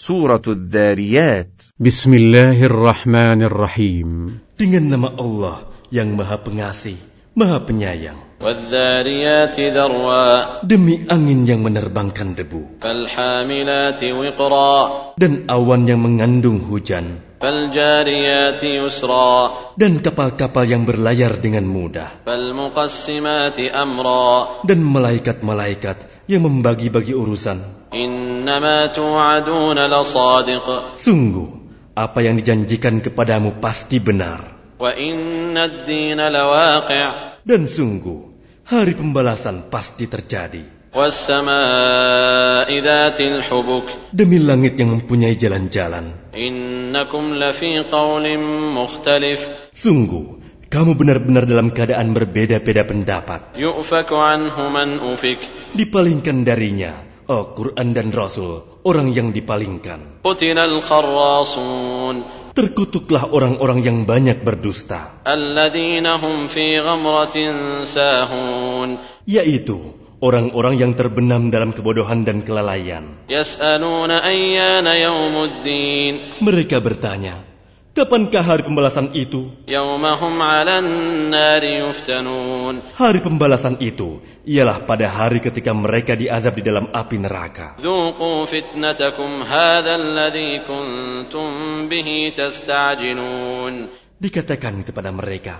Suratul Al-Dhariyat Bismillahirrahmanirrahim. Dengan nama Allah yang maha pengasih, maha penyayang. Demi angin yang menerbangkan debu. Dan awan yang mengandung hujan. Dan kapal-kapal yang berlayar dengan mudah. Dan malaikat-malaikat yang membagi-bagi urusan. Sungguh, apa yang dijanjikan kepadamu pasti benar. Dan sungguh, hari pembalasan pasti terjadi. Demi langit yang mempunyai jalan-jalan. Sungguh, kamu benar-benar dalam keadaan berbeda-beda pendapat. Dipalingkan darinya Oh, Al-Quran dan Rasul, orang yang dipalingkan. Terkutuklah orang-orang yang banyak berdusta. Yaitu orang-orang yang terbenam dalam kebodohan dan kelalaian. Mereka bertanya, Kapankah hari pembalasan itu? Hari pembalasan itu ialah pada hari ketika mereka diazab di dalam api neraka. Dikatakan kepada mereka,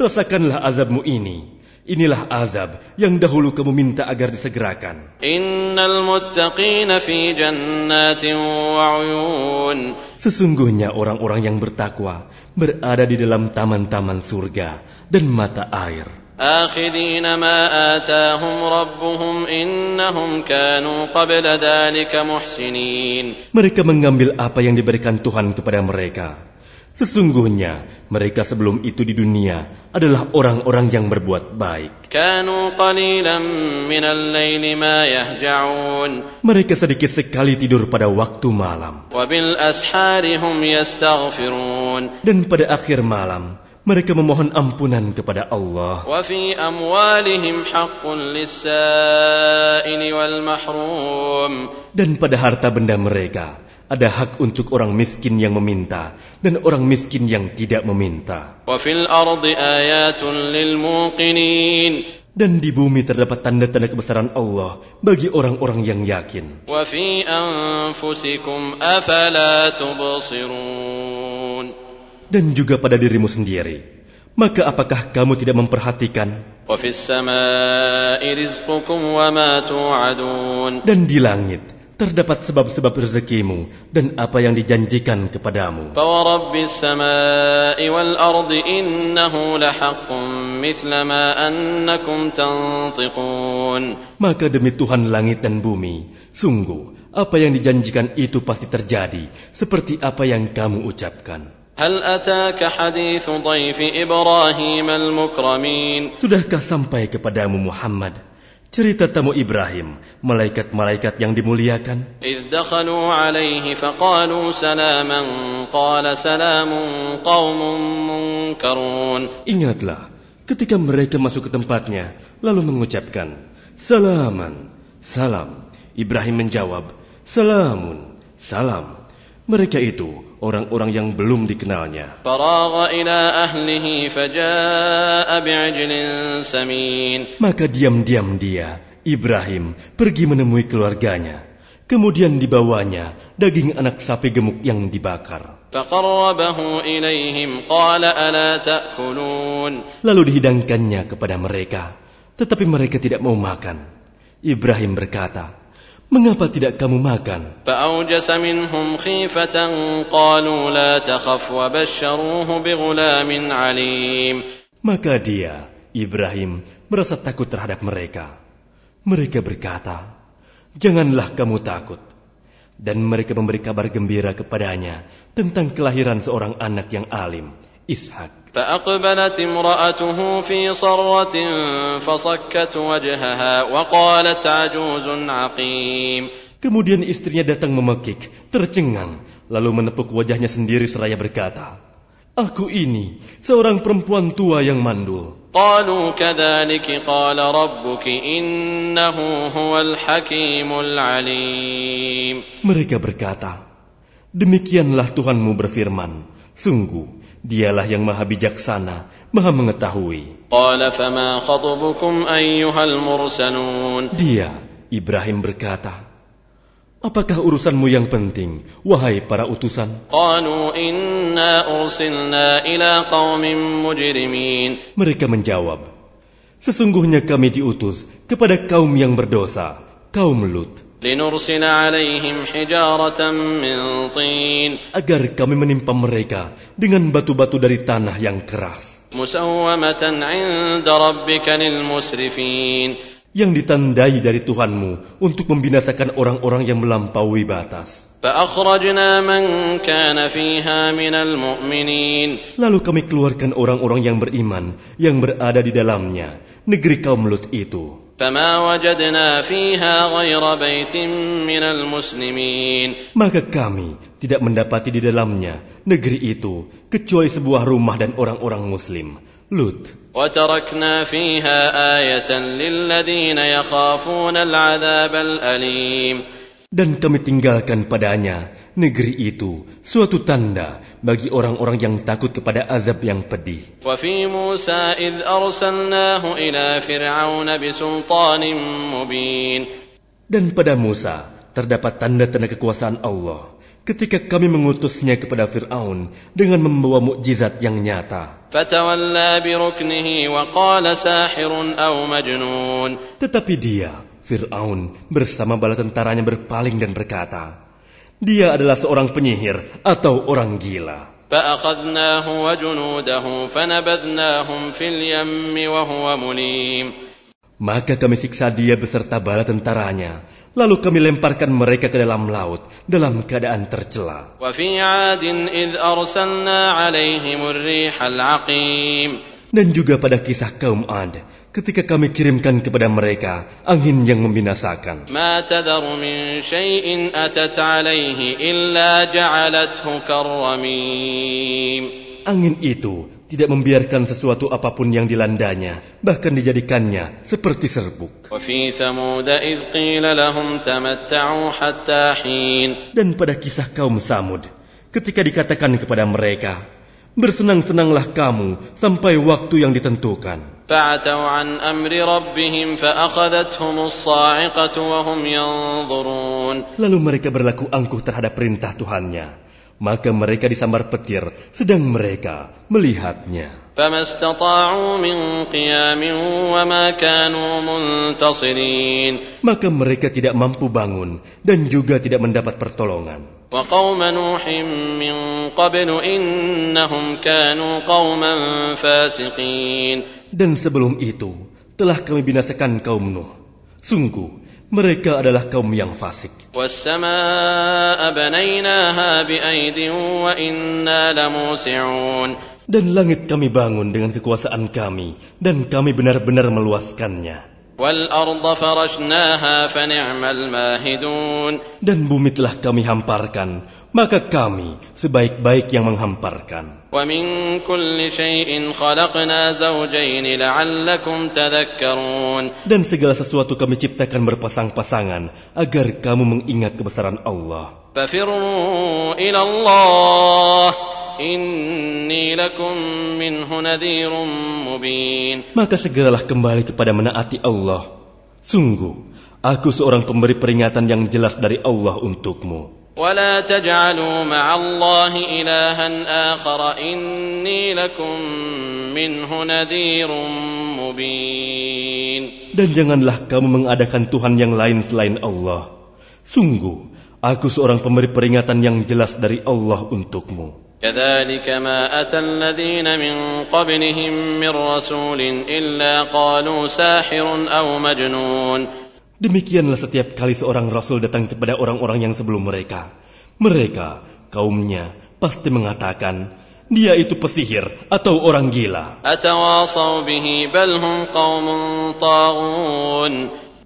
rasakanlah azabmu ini, Inilah azab yang dahulu kamu minta agar disegerakan. إن المتقين في جنات وعيون Sesungguhnya orang-orang yang bertakwa berada di dalam taman-taman surga dan mata air. آخذين ما آتاهم ربهم إنهم كانوا قبل ذلك محسنين Mereka mengambil apa yang diberikan Tuhan kepada mereka. Sesungguhnya mereka sebelum itu di dunia adalah orang-orang yang berbuat baik. Mereka sedikit sekali tidur pada waktu malam. Dan pada akhir malam, mereka memohon ampunan kepada Allah. Dan pada harta benda mereka, ada hak untuk orang miskin yang meminta dan orang miskin yang tidak meminta. Dan di bumi terdapat tanda-tanda kebesaran Allah bagi orang-orang yang yakin. Dan juga pada dirimu sendiri. Maka apakah kamu tidak memperhatikan? Dan di langit, terdapat sebab-sebab rezekimu dan apa yang dijanjikan kepadamu. فورب السماء والأرض إنه لحق مثل ما أنكم تنطقون Maka demi Tuhan langit dan bumi, sungguh apa yang dijanjikan itu pasti terjadi seperti apa yang kamu ucapkan. هل أتاك حديث ضيف إبراهيم المكرمين Sudahkah sampai kepadamu Muhammad cerita tamu Ibrahim, malaikat-malaikat yang dimuliakan? إذ دخلوا عليه فقالوا سلاما قال سلام قوم منكرون Ingatlah, ketika mereka masuk ke tempatnya, lalu mengucapkan, Salaman, salam. Ibrahim menjawab, Salamun, salam. Mereka itu orang-orang yang belum dikenalnya. Maka diam-diam dia, Ibrahim, pergi menemui keluarganya. Kemudian dibawanya daging anak sapi gemuk yang dibakar. Lalu dihidangkannya kepada mereka, tetapi mereka tidak mau makan. Ibrahim berkata, Mengapa tidak kamu makan? Maka dia, Ibrahim, merasa takut terhadap mereka. Mereka berkata, Janganlah kamu takut. Dan mereka memberi kabar gembira kepadanya tentang kelahiran seorang anak yang alim, Ishak. فأقبلت امرأته في صرة فصكت وجهها وقالت عجوز عقيم Kemudian istrinya datang memekik, tercengang, lalu menepuk wajahnya sendiri seraya berkata, Aku ini seorang perempuan tua yang mandul. قالوا كذلك قال ربك إنه هو الحكيم العليم Mereka berkata, Demikianlah Tuhanmu berfirman, Sungguh, Dialah yang maha bijaksana, maha mengetahui. Dia, Ibrahim berkata, Apakah urusanmu yang penting, wahai para utusan? Mereka menjawab, Sesungguhnya kami diutus kepada kaum yang berdosa, kaum Lut. لنرسل عليهم حجارة من طين agar kami menimpa mereka dengan batu-batu dari tanah yang keras, مسومة عند ربك للمسرفين yang ditandai dari Tuhanmu untuk membinasakan orang-orang yang melampaui batas. فأخرجنا من كان فيها من المؤمنين Lalu kami keluarkan orang-orang yang beriman yang berada di dalamnya, negeri kaum Lut itu. فما وجدنا فيها غير بيت من المسلمين Maka kami tidak mendapati di dalamnya negeri itu kecuali sebuah rumah dan orang-orang Muslim, Lut. وتركنا فيها آية للذين يخافون العذاب الأليم Dan kami tinggalkan padanya negeri itu suatu tanda bagi orang-orang yang takut kepada azab yang pedih. Dan pada Musa terdapat tanda-tanda kekuasaan Allah ketika kami mengutusnya kepada Fir'aun dengan membawa mukjizat yang nyata. Tetapi dia, Fir'aun, bersama bala tentaranya berpaling dan berkata, Dia adalah seorang penyihir atau orang gila. فأخذناه وجنوده فنبذناهم في اليم وهو مليم Maka kami siksa dia beserta bala tentaranya, lalu kami lemparkan mereka ke dalam laut dalam keadaan tercela. dan juga pada kisah kaum Ad ketika kami kirimkan kepada mereka angin yang membinasakan. Ma min syai'in atat alaihi illa ja'alathu. Angin itu tidak membiarkan sesuatu apa pun yang dilandanya, bahkan dijadikannya seperti serbuk. Dan pada kisah kaum Samud, ketika dikatakan kepada mereka, bersenang-senanglah kamu sampai waktu yang ditentukan. Lalu mereka berlaku angkuh terhadap perintah Tuhannya maka mereka disambar petir sedang mereka melihatnya. Maka mereka tidak mampu bangun dan juga tidak mendapat pertolongan. Dan sebelum itu telah kami binasakan kaum Nuh. Sungguh, mereka adalah kaum yang fasik. Dan langit kami bangun dengan kekuasaan kami, dan kami benar-benar meluaskannya والأرض فرشناها فنعم الماهدون Dan bumi telah kami hamparkan, maka kami sebaik-baik yang menghamparkan. ومن كل شيء خلقنا زوجين لعلكم تذكرون Dan segala sesuatu kami ciptakan berpasang-pasangan, agar kamu mengingat kebesaran Allah. ففروا إلى الله إني لكم منه نذير مبين Maka segeralah kembali kepada menaati Allah. Sungguh, aku seorang pemberi peringatan yang jelas dari Allah untukmu. ولا تجعلوا مع الله إلها آخر إني لكم منه نذير مبين Dan janganlah kamu mengadakan Tuhan yang lain selain Allah. Sungguh, aku seorang pemberi peringatan yang jelas dari Allah untukmu. كذلك ما أتى الذين من قبلهم من رسول إلا قالوا ساحر أو مجنون Demikianlah setiap kali seorang rasul datang kepada orang-orang yang sebelum mereka. Mereka, kaumnya, pasti mengatakan, dia itu pesihir atau orang gila.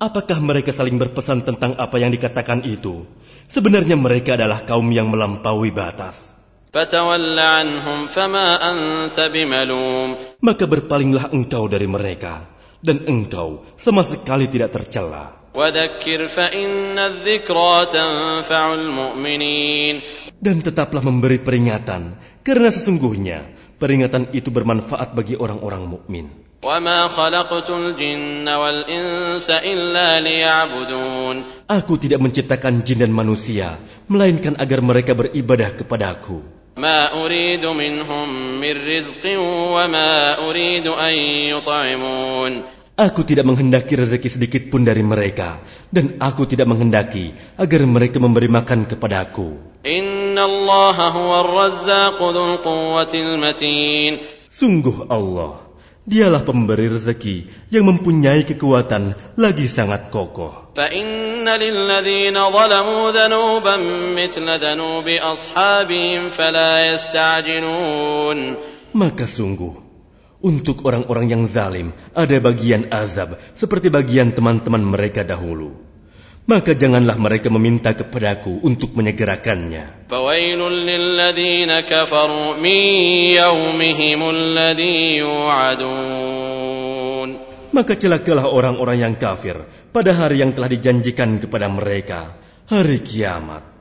Apakah mereka saling berpesan tentang apa yang dikatakan itu? Sebenarnya mereka adalah kaum yang melampaui batas. Maka berpalinglah engkau dari mereka, dan engkau sama sekali tidak tercela. Dan tetaplah memberi peringatan, karena sesungguhnya peringatan itu bermanfaat bagi orang-orang mukmin. وما خلقت الجن والإنس إلا ليعبدون Aku tidak menciptakan jin dan manusia, melainkan agar mereka beribadah kepadaku. ما أريد منهم من رزق وما أريد أن يطعمون Aku tidak menghendaki rezeki sedikit pun dari mereka, dan aku tidak menghendaki agar mereka memberi makan kepadaku. إن الله هو الرزاق ذو القوة المتين Sungguh Allah, Dialah pemberi rezeki yang mempunyai kekuatan lagi sangat kokoh. Maka sungguh, untuk orang-orang yang zalim ada bagian azab seperti bagian teman-teman mereka dahulu maka janganlah mereka meminta kepadaku untuk menyegerakannya. Maka celakalah orang-orang yang kafir pada hari yang telah dijanjikan kepada mereka, hari kiamat.